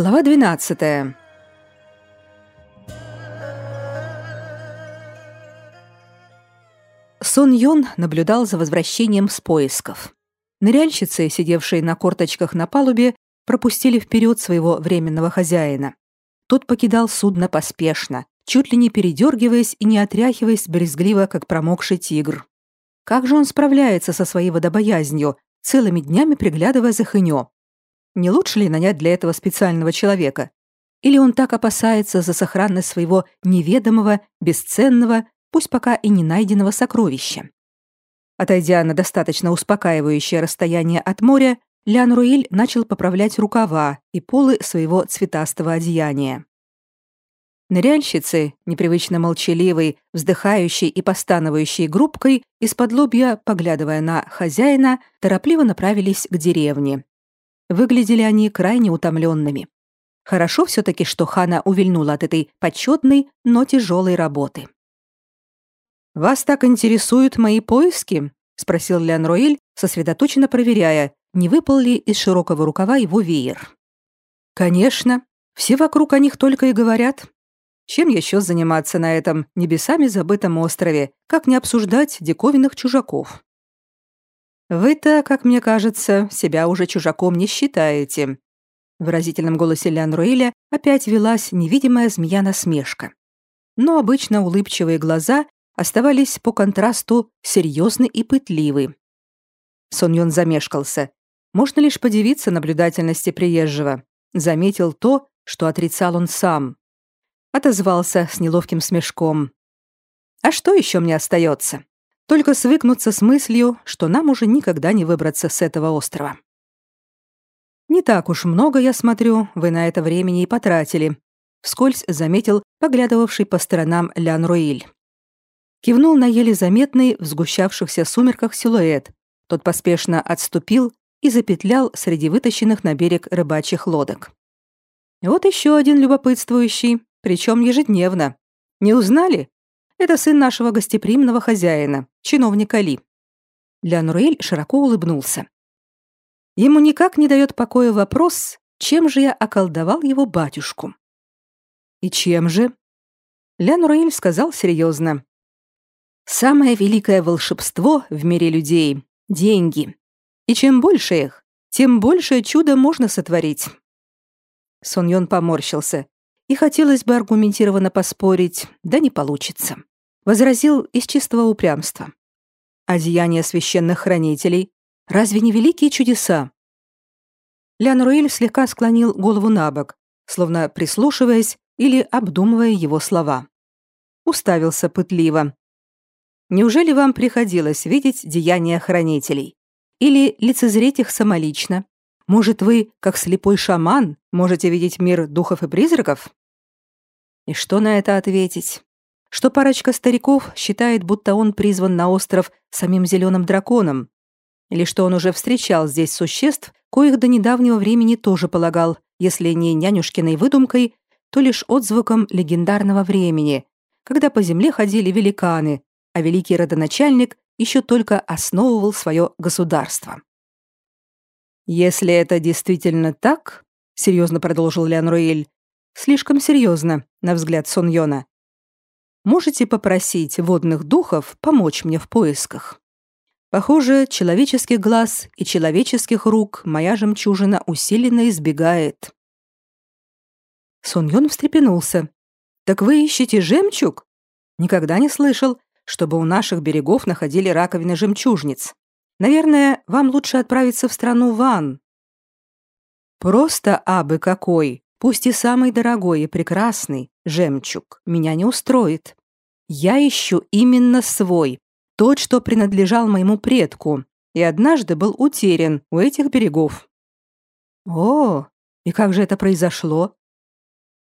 Глава 12. Сон Йон наблюдал за возвращением с поисков. Ныряльщицы, сидевшие на корточках на палубе, пропустили вперед своего временного хозяина. Тот покидал судно поспешно, чуть ли не передергиваясь и не отряхиваясь брезгливо, как промокший тигр. Как же он справляется со своей водобоязнью, целыми днями приглядывая за Хынё? Не лучше ли нанять для этого специального человека? Или он так опасается за сохранность своего неведомого, бесценного, пусть пока и не найденного сокровища? Отойдя на достаточно успокаивающее расстояние от моря, Лян Руиль начал поправлять рукава и полы своего цветастого одеяния. Ныряльщицы, непривычно молчаливой, вздыхающей и постановающей группкой, из-под лобья, поглядывая на хозяина, торопливо направились к деревне. Выглядели они крайне утомленными. Хорошо все-таки, что Хана увильнула от этой почетной, но тяжелой работы. «Вас так интересуют мои поиски?» — спросил Лян Роиль, сосредоточенно проверяя, не выпал ли из широкого рукава его веер. «Конечно. Все вокруг о них только и говорят. Чем еще заниматься на этом небесами забытом острове, как не обсуждать диковинных чужаков?» Вы-то, как мне кажется, себя уже чужаком не считаете. В выразительном голосе Лян Руэля опять велась невидимая змея-насмешка. Но обычно улыбчивые глаза оставались по контрасту серьезны и пытливы. Сон Йон замешкался. Можно лишь подивиться наблюдательности приезжего. Заметил то, что отрицал он сам. Отозвался с неловким смешком. «А что еще мне остается? Только свыкнуться с мыслью, что нам уже никогда не выбраться с этого острова. Не так уж много, я смотрю, вы на это времени и потратили, вскользь заметил поглядывавший по сторонам Лян Руиль. Кивнул на еле заметный в сгущавшихся сумерках силуэт. Тот поспешно отступил и запетлял среди вытащенных на берег рыбачьих лодок. Вот еще один любопытствующий, причем ежедневно. Не узнали? Это сын нашего гостеприимного хозяина, чиновника Ли. Леонруэль широко улыбнулся. Ему никак не дает покоя вопрос, чем же я околдовал его батюшку. И чем же? Леонруэль сказал серьезно. Самое великое волшебство в мире людей — деньги. И чем больше их, тем большее чудо можно сотворить. Сон поморщился. И хотелось бы аргументированно поспорить, да не получится возразил из чистого упрямства. Одеяния священных хранителей разве не великие чудеса? Лян Руэль слегка склонил голову на бок, словно прислушиваясь или обдумывая его слова. Уставился пытливо. Неужели вам приходилось видеть деяния хранителей? Или лицезреть их самолично? Может, вы, как слепой шаман, можете видеть мир духов и призраков? И что на это ответить? Что парочка стариков считает, будто он призван на остров самим зеленым драконом, или что он уже встречал здесь существ, коих до недавнего времени тоже полагал, если не нянюшкиной выдумкой, то лишь отзвуком легендарного времени, когда по земле ходили великаны, а великий родоначальник еще только основывал свое государство. «Если это действительно так», — серьезно продолжил Лян Руэль, слишком серьезно, на взгляд Сон можете попросить водных духов помочь мне в поисках. Похоже, человеческих глаз и человеческих рук моя жемчужина усиленно избегает. Сон встрепенулся. «Так вы ищете жемчуг?» Никогда не слышал, чтобы у наших берегов находили раковины жемчужниц. Наверное, вам лучше отправиться в страну Ван. Просто абы какой, пусть и самый дорогой и прекрасный, жемчуг, меня не устроит. Я ищу именно свой, тот, что принадлежал моему предку, и однажды был утерян у этих берегов. О, и как же это произошло?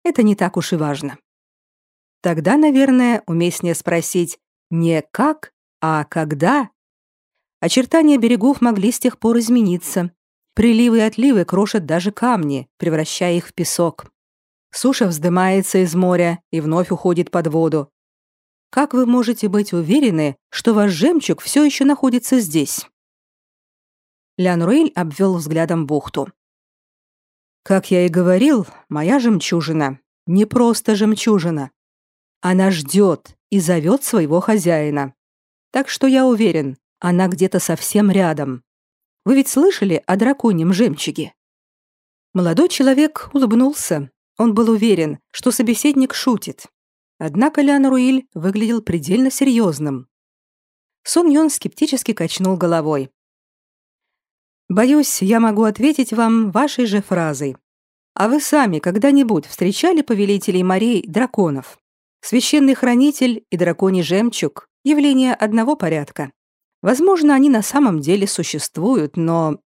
Это не так уж и важно. Тогда, наверное, уместнее спросить не как, а когда. Очертания берегов могли с тех пор измениться. Приливы и отливы крошат даже камни, превращая их в песок. Суша вздымается из моря и вновь уходит под воду. Как вы можете быть уверены, что ваш жемчуг все еще находится здесь?» Лян Руэль обвел взглядом бухту. Как я и говорил, моя жемчужина не просто жемчужина. Она ждет и зовет своего хозяина. Так что я уверен, она где-то совсем рядом. Вы ведь слышали о драконьем жемчуге?» Молодой человек улыбнулся. Он был уверен, что собеседник шутит. Однако Лян Руиль выглядел предельно серьезным. Сон Йон скептически качнул головой. «Боюсь, я могу ответить вам вашей же фразой. А вы сами когда-нибудь встречали повелителей морей драконов? Священный хранитель и драконий жемчуг — явления одного порядка. Возможно, они на самом деле существуют, но...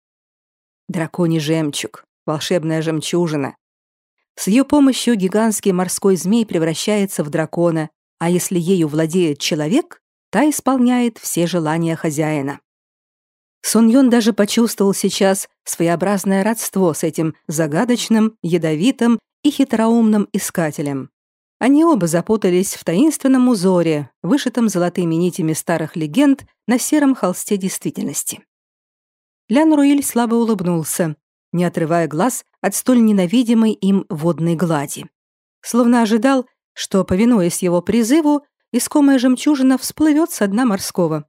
Драконий жемчуг, волшебная жемчужина. С ее помощью гигантский морской змей превращается в дракона, а если ею владеет человек, та исполняет все желания хозяина. Сун Юн даже почувствовал сейчас своеобразное родство с этим загадочным, ядовитым и хитроумным искателем. Они оба запутались в таинственном узоре, вышитом золотыми нитями старых легенд на сером холсте действительности. Лян Руиль слабо улыбнулся, не отрывая глаз от столь ненавидимой им водной глади. Словно ожидал, что, повинуясь его призыву, искомая жемчужина всплывет со дна морского.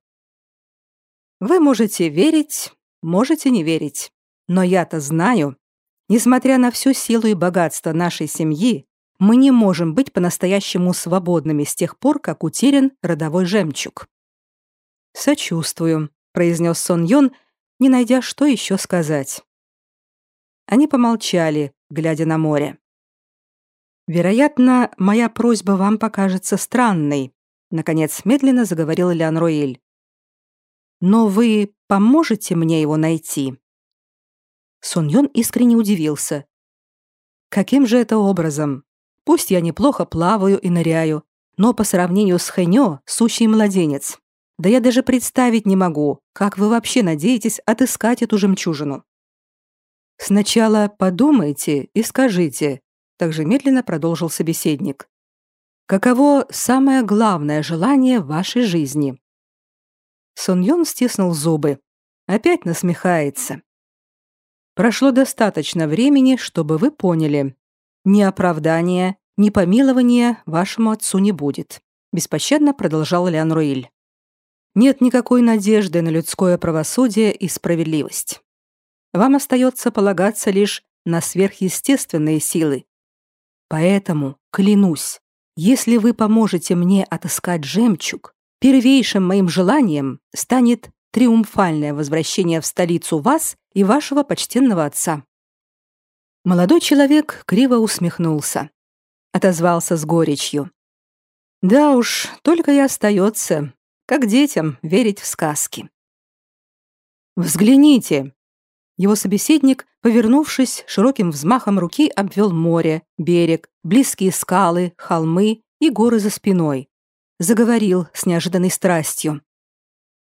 Вы можете верить, можете не верить, но я-то знаю, несмотря на всю силу и богатство нашей семьи, мы не можем быть по-настоящему свободными с тех пор, как утерян родовой жемчуг. «Сочувствую», — произнес Сон Йон, не найдя, что еще сказать. Они помолчали, глядя на море. «Вероятно, моя просьба вам покажется странной», — наконец медленно заговорил Лян Роэль. «Но вы поможете мне его найти?» Сон Йон искренне удивился. «Каким же это образом? Пусть я неплохо плаваю и ныряю, но по сравнению с Хэньо сущий младенец. Да я даже представить не могу, как вы вообще надеетесь отыскать эту жемчужину. Сначала подумайте и скажите, также медленно продолжил собеседник. Каково самое главное желание вашей жизни? Сон Йон стиснул зубы. Опять насмехается. Прошло достаточно времени, чтобы вы поняли, ни оправдания, ни помилования вашему отцу не будет, беспощадно продолжал Лян Руиль. Нет никакой надежды на людское правосудие и справедливость. Вам остается полагаться лишь на сверхъестественные силы. Поэтому, клянусь, если вы поможете мне отыскать жемчуг, первейшим моим желанием станет триумфальное возвращение в столицу вас и вашего почтенного отца. Молодой человек криво усмехнулся. Отозвался с горечью. Да уж, только и остается, как детям, верить в сказки. «Взгляните!» Его собеседник, повернувшись, широким взмахом руки обвел море, берег, близкие скалы, холмы и горы за спиной. Заговорил с неожиданной страстью.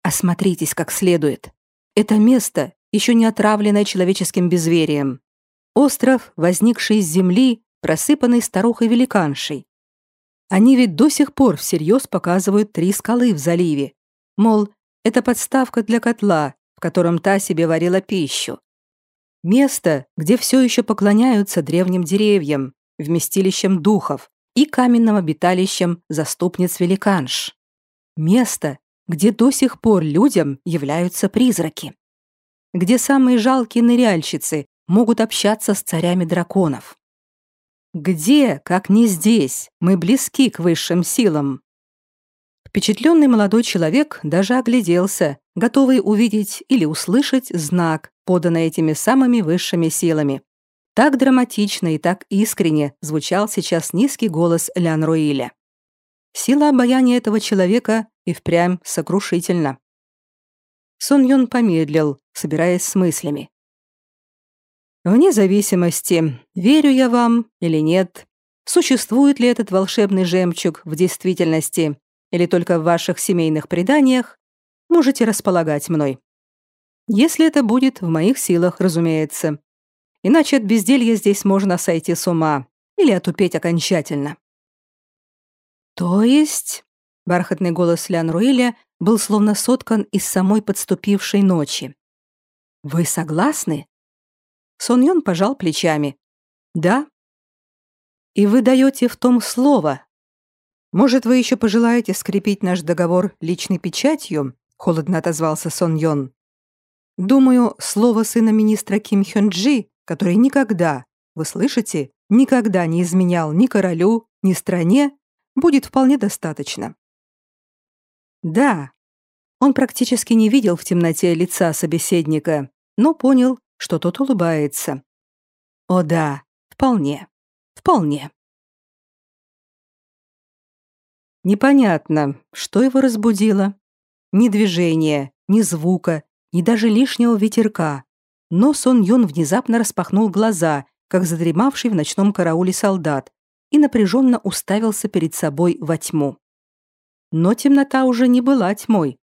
«Осмотритесь как следует. Это место, еще не отравленное человеческим безверием. Остров, возникший из земли, просыпанный старухой-великаншей. Они ведь до сих пор всерьез показывают три скалы в заливе. Мол, это подставка для котла, в котором та себе варила пищу. Место, где все еще поклоняются древним деревьям, вместилищем духов и каменным обиталищем заступниц-великанш. Место, где до сих пор людям являются призраки. Где самые жалкие ныряльщицы могут общаться с царями драконов. Где, как не здесь, мы близки к высшим силам? Впечатленный молодой человек даже огляделся, готовый увидеть или услышать знак, поданный этими самыми высшими силами. Так драматично и так искренне звучал сейчас низкий голос Лян Руиля. Сила обаяния этого человека и впрямь сокрушительна. Сон Юн помедлил, собираясь с мыслями. Вне зависимости, верю я вам или нет, существует ли этот волшебный жемчуг в действительности или только в ваших семейных преданиях, можете располагать мной. Если это будет в моих силах, разумеется. Иначе от безделья здесь можно сойти с ума или отупеть окончательно. То есть, бархатный голос Лян Руэля был словно соткан из самой подступившей ночи. Вы согласны? Сон Йон пожал плечами. Да. И вы даете в том слово. Может, вы еще пожелаете скрепить наш договор личной печатью? Холодно отозвался Сон Йон. Думаю, слово сына министра Ким Хён Джи, который никогда, вы слышите, никогда не изменял ни королю, ни стране, будет вполне достаточно. Да, он практически не видел в темноте лица собеседника, но понял, что тот улыбается. О да, вполне, вполне. Непонятно, что его разбудило. Ни движения, ни звука, ни даже лишнего ветерка. Но Сон Юн внезапно распахнул глаза, как задремавший в ночном карауле солдат, и напряженно уставился перед собой во тьму. Но темнота уже не была тьмой.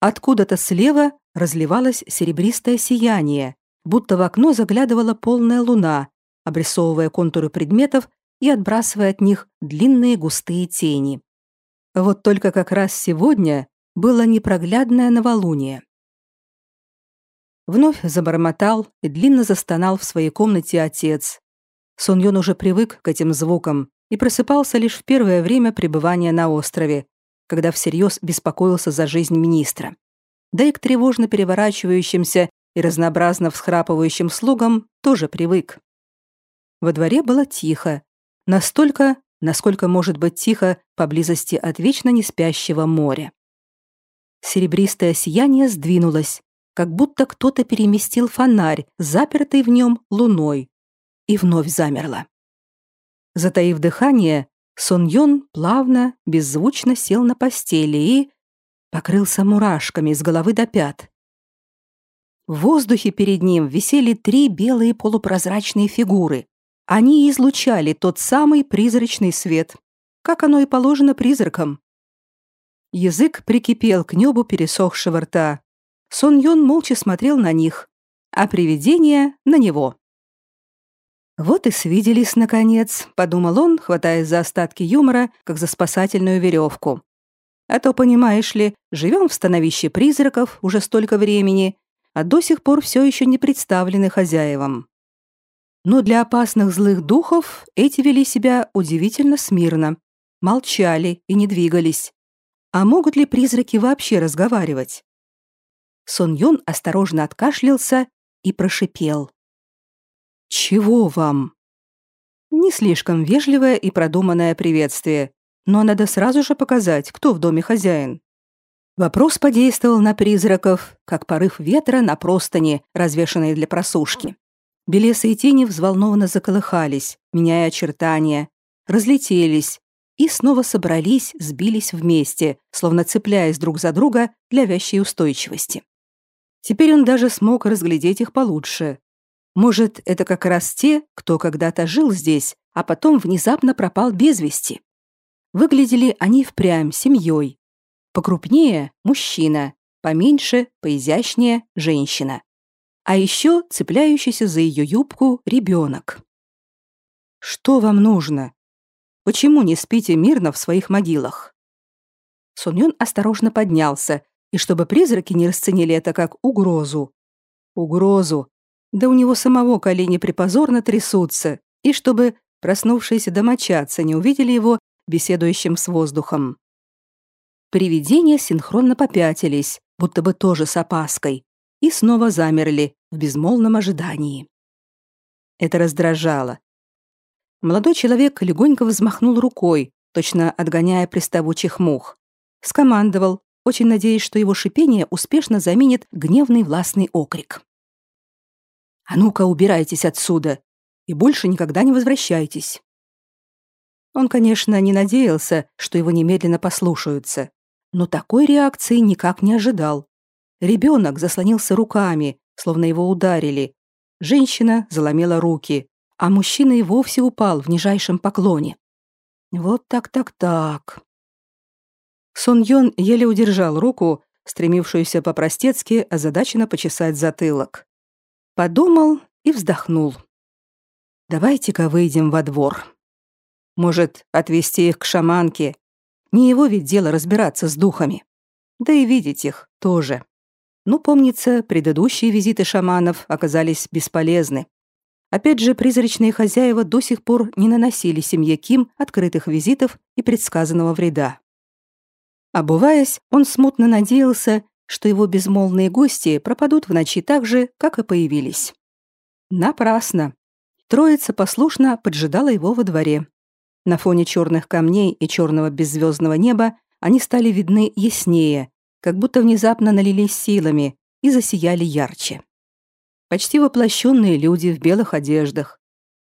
Откуда-то слева разливалось серебристое сияние, будто в окно заглядывала полная луна, обрисовывая контуры предметов и отбрасывая от них длинные густые тени. Вот только как раз сегодня было непроглядное новолуние. Вновь забормотал и длинно застонал в своей комнате отец. Сон Йон уже привык к этим звукам и просыпался лишь в первое время пребывания на острове, когда всерьез беспокоился за жизнь министра. Да и к тревожно переворачивающимся и разнообразно всхрапывающим слугам тоже привык. Во дворе было тихо, настолько, насколько может быть тихо поблизости от вечно не спящего моря. Серебристое сияние сдвинулось, как будто кто-то переместил фонарь, запертый в нем луной, и вновь замерло. Затаив дыхание, Сон Йон плавно, беззвучно сел на постели и покрылся мурашками с головы до пят. В воздухе перед ним висели три белые полупрозрачные фигуры. Они излучали тот самый призрачный свет, как оно и положено призракам. Язык прикипел к небу пересохшего рта, Сон Йон молча смотрел на них, а привидение — на него. «Вот и свиделись, наконец», — подумал он, хватаясь за остатки юмора, как за спасательную веревку. «А то, понимаешь ли, живем в становище призраков уже столько времени, а до сих пор все еще не представлены хозяевам». Но для опасных злых духов эти вели себя удивительно смирно, молчали и не двигались. А могут ли призраки вообще разговаривать? Сон Юн осторожно откашлялся и прошипел. «Чего вам?» Не слишком вежливое и продуманное приветствие, но надо сразу же показать, кто в доме хозяин. Вопрос подействовал на призраков, как порыв ветра на простыни, развешанные для просушки. Белесые тени взволнованно заколыхались, меняя очертания, разлетелись и снова собрались, сбились вместе, словно цепляясь друг за друга для вящей устойчивости. Теперь он даже смог разглядеть их получше. Может, это как раз те, кто когда-то жил здесь, а потом внезапно пропал без вести. Выглядели они впрямь семьей. Покрупнее – мужчина, поменьше, поизящнее – женщина. А еще цепляющийся за ее юбку ребенок. «Что вам нужно? Почему не спите мирно в своих могилах?» Суньон осторожно поднялся и чтобы призраки не расценили это как угрозу. Угрозу. Да у него самого колени припозорно трясутся, и чтобы проснувшиеся домочадцы не увидели его беседующим с воздухом. Привидения синхронно попятились, будто бы тоже с опаской, и снова замерли в безмолвном ожидании. Это раздражало. Молодой человек легонько взмахнул рукой, точно отгоняя приставучих мух. Скомандовал, очень надеясь, что его шипение успешно заменит гневный властный окрик. «А ну-ка, убирайтесь отсюда и больше никогда не возвращайтесь». Он, конечно, не надеялся, что его немедленно послушаются, но такой реакции никак не ожидал. Ребенок заслонился руками, словно его ударили. Женщина заломила руки, а мужчина и вовсе упал в нижайшем поклоне. Вот так-так-так. Сон Йон еле удержал руку, стремившуюся по-простецки озадаченно почесать затылок. Подумал и вздохнул. «Давайте-ка выйдем во двор. Может, отвезти их к шаманке? Не его ведь дело разбираться с духами. Да и видеть их тоже. Ну, помнится, предыдущие визиты шаманов оказались бесполезны. Опять же, призрачные хозяева до сих пор не наносили семье Ким открытых визитов и предсказанного вреда. Обуваясь, он смутно надеялся, что его безмолвные гости пропадут в ночи так же, как и появились. Напрасно. Троица послушно поджидала его во дворе. На фоне черных камней и черного беззвездного неба они стали видны яснее, как будто внезапно налились силами и засияли ярче почти воплощенные люди в белых одеждах.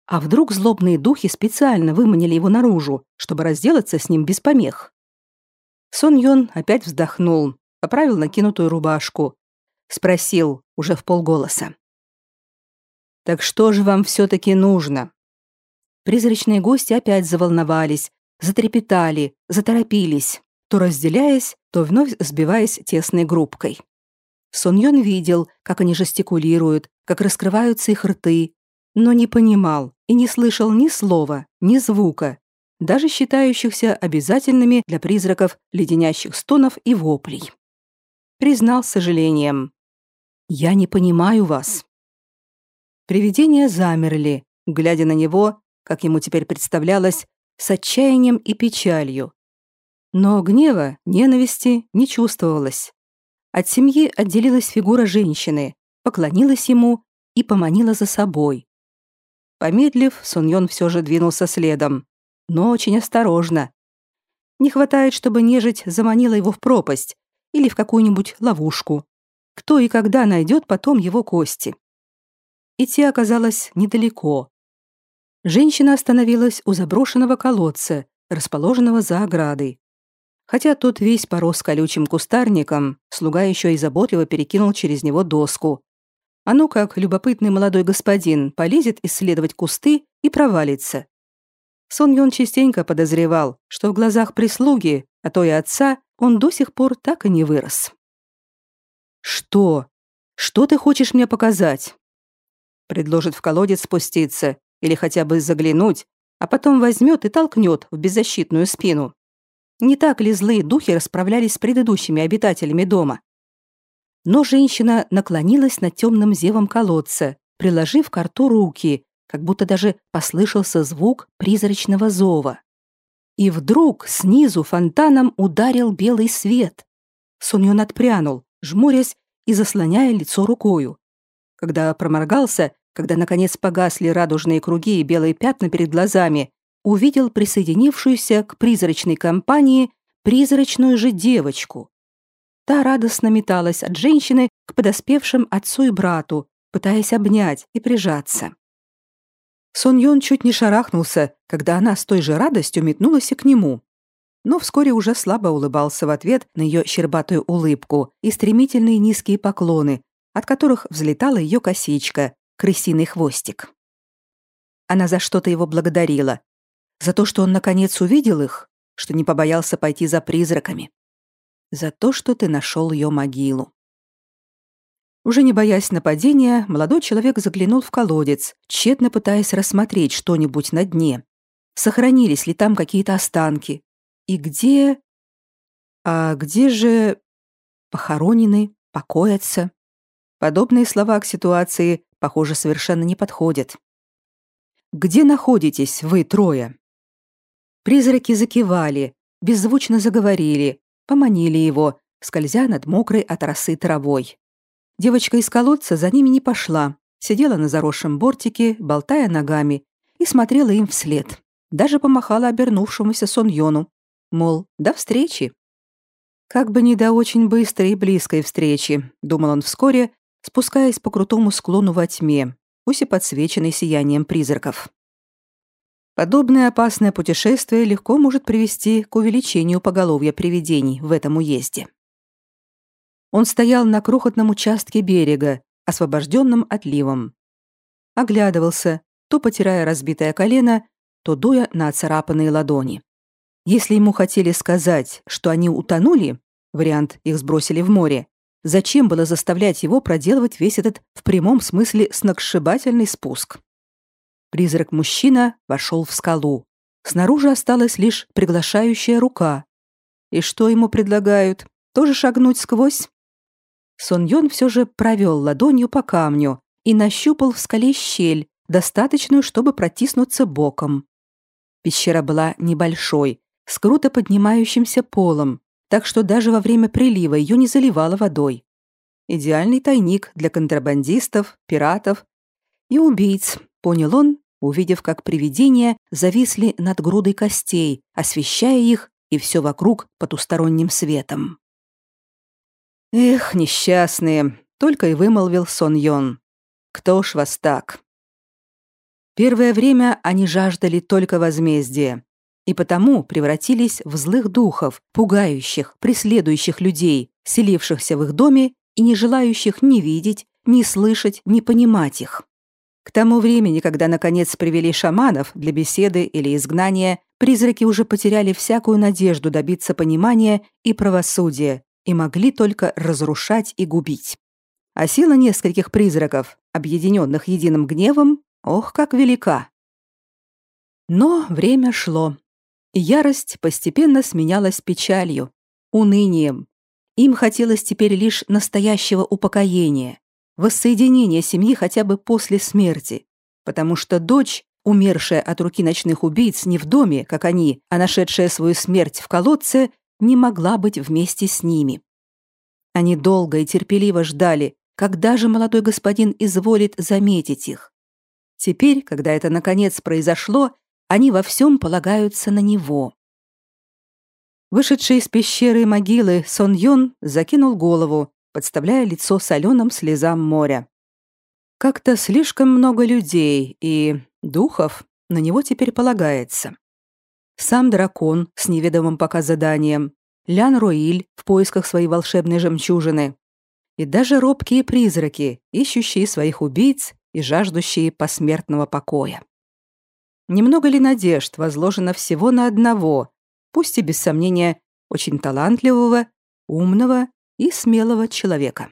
А вдруг злобные духи специально выманили его наружу, чтобы разделаться с ним без помех? Сон Йон опять вздохнул, поправил накинутую рубашку. Спросил, уже в полголоса. «Так что же вам все-таки нужно?» Призрачные гости опять заволновались, затрепетали, заторопились, то разделяясь, то вновь сбиваясь тесной группкой. Сон Йон видел, как они жестикулируют, как раскрываются их рты, но не понимал и не слышал ни слова, ни звука, даже считающихся обязательными для призраков леденящих стонов и воплей. Признал с сожалением. «Я не понимаю вас». Привидения замерли, глядя на него, как ему теперь представлялось, с отчаянием и печалью. Но гнева, ненависти не чувствовалось. От семьи отделилась фигура женщины, поклонилась ему и поманила за собой. Помедлив, Суньон все же двинулся следом, но очень осторожно. Не хватает, чтобы нежить заманила его в пропасть или в какую-нибудь ловушку. Кто и когда найдет потом его кости. Идти оказалось недалеко. Женщина остановилась у заброшенного колодца, расположенного за оградой. Хотя тот весь порос колючим кустарником, слуга еще и заботливо перекинул через него доску. А ну как любопытный молодой господин полезет исследовать кусты и провалится. Сон Йон частенько подозревал, что в глазах прислуги, а то и отца, он до сих пор так и не вырос. «Что? Что ты хочешь мне показать?» Предложит в колодец спуститься или хотя бы заглянуть, а потом возьмет и толкнет в беззащитную спину. Не так ли злые духи расправлялись с предыдущими обитателями дома? Но женщина наклонилась над темным зевом колодца, приложив к рту руки, как будто даже послышался звук призрачного зова. И вдруг снизу фонтаном ударил белый свет. Суньон отпрянул, жмурясь и заслоняя лицо рукою. Когда проморгался, когда наконец погасли радужные круги и белые пятна перед глазами, увидел присоединившуюся к призрачной компании призрачную же девочку. Та радостно металась от женщины к подоспевшим отцу и брату, пытаясь обнять и прижаться. Сон Йон чуть не шарахнулся, когда она с той же радостью метнулась и к нему. Но вскоре уже слабо улыбался в ответ на ее щербатую улыбку и стремительные низкие поклоны, от которых взлетала ее косичка, крысиный хвостик. Она за что-то его благодарила, за то, что он наконец увидел их, что не побоялся пойти за призраками. За то, что ты нашел ее могилу. Уже не боясь нападения, молодой человек заглянул в колодец, тщетно пытаясь рассмотреть что-нибудь на дне. Сохранились ли там какие-то останки? И где... А где же... Похоронены, покоятся? Подобные слова к ситуации, похоже, совершенно не подходят. Где находитесь вы трое? Призраки закивали, беззвучно заговорили, поманили его, скользя над мокрой от росы травой. Девочка из колодца за ними не пошла, сидела на заросшем бортике, болтая ногами, и смотрела им вслед. Даже помахала обернувшемуся Соньону, мол, до встречи. Как бы не до очень быстрой и близкой встречи, думал он вскоре, спускаясь по крутому склону во тьме, пусть и подсвеченной сиянием призраков. Подобное опасное путешествие легко может привести к увеличению поголовья привидений в этом уезде. Он стоял на крохотном участке берега, освобожденном отливом. Оглядывался, то потирая разбитое колено, то дуя на оцарапанные ладони. Если ему хотели сказать, что они утонули, вариант их сбросили в море, зачем было заставлять его проделывать весь этот в прямом смысле сногсшибательный спуск? Призрак-мужчина вошел в скалу. Снаружи осталась лишь приглашающая рука. И что ему предлагают? Тоже шагнуть сквозь? Сон Йон все же провел ладонью по камню и нащупал в скале щель, достаточную, чтобы протиснуться боком. Пещера была небольшой, с круто поднимающимся полом, так что даже во время прилива ее не заливало водой. Идеальный тайник для контрабандистов, пиратов и убийц, понял он, увидев, как привидения зависли над грудой костей, освещая их и все вокруг потусторонним светом. «Эх, несчастные!» — только и вымолвил Сон Йон. «Кто ж вас так?» Первое время они жаждали только возмездия, и потому превратились в злых духов, пугающих, преследующих людей, селившихся в их доме и не желающих ни видеть, ни слышать, ни понимать их. К тому времени, когда наконец привели шаманов для беседы или изгнания, призраки уже потеряли всякую надежду добиться понимания и правосудия и могли только разрушать и губить. А сила нескольких призраков, объединенных единым гневом, ох, как велика. Но время шло, ярость постепенно сменялась печалью, унынием. Им хотелось теперь лишь настоящего упокоения, воссоединение семьи хотя бы после смерти, потому что дочь, умершая от руки ночных убийц не в доме, как они, а нашедшая свою смерть в колодце, не могла быть вместе с ними. Они долго и терпеливо ждали, когда же молодой господин изволит заметить их. Теперь, когда это наконец произошло, они во всем полагаются на него. Вышедший из пещеры могилы Сон Йон закинул голову, подставляя лицо соленым слезам моря. Как-то слишком много людей и духов на него теперь полагается. Сам дракон с неведомым пока заданием, Лян Роиль в поисках своей волшебной жемчужины и даже робкие призраки, ищущие своих убийц и жаждущие посмертного покоя. Немного ли надежд возложено всего на одного, пусть и без сомнения очень талантливого, умного и смелого человека.